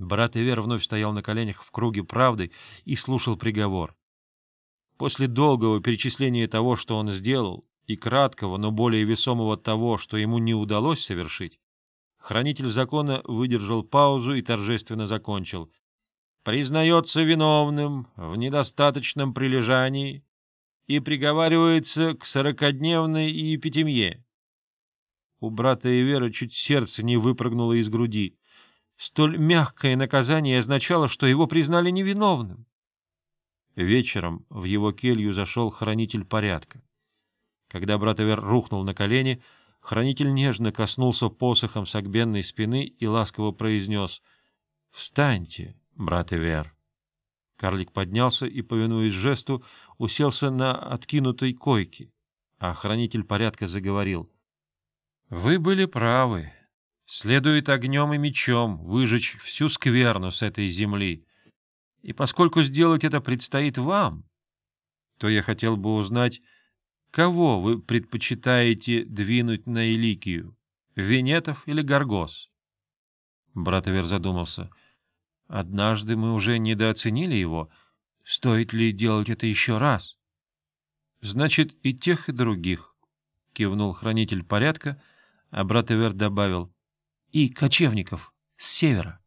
Брат Ивер вновь стоял на коленях в круге правды и слушал приговор. После долгого перечисления того, что он сделал, и краткого, но более весомого того, что ему не удалось совершить, хранитель закона выдержал паузу и торжественно закончил. «Признается виновным в недостаточном прилежании и приговаривается к сорокодневной епитемье». У брата Ивера чуть сердце не выпрыгнуло из груди. Столь мягкое наказание означало, что его признали невиновным. Вечером в его келью зашел хранитель порядка. Когда брат Эвер рухнул на колени, хранитель нежно коснулся посохом согбенной спины и ласково произнес «Встаньте, брат Эвер». Карлик поднялся и, повинуясь жесту, уселся на откинутой койке, а хранитель порядка заговорил. — Вы были правы. Следует огнем и мечом выжечь всю скверну с этой земли. И поскольку сделать это предстоит вам, то я хотел бы узнать, кого вы предпочитаете двинуть на Иликию, Венетов или Гаргос? Братовер задумался. Однажды мы уже недооценили его. Стоит ли делать это еще раз? — Значит, и тех, и других, — кивнул хранитель порядка, а Братовер добавил — и кочевников с севера.